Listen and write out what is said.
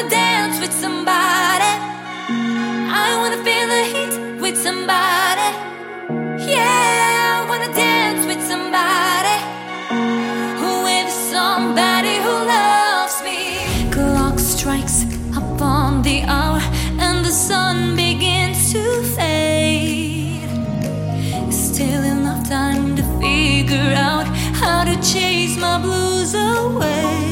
wanna dance with somebody. I wanna feel the heat with somebody. Yeah, I wanna dance with somebody. With somebody who loves me. Clock strikes upon the hour, and the sun begins to fade. Still enough time to figure out how to chase my blues away.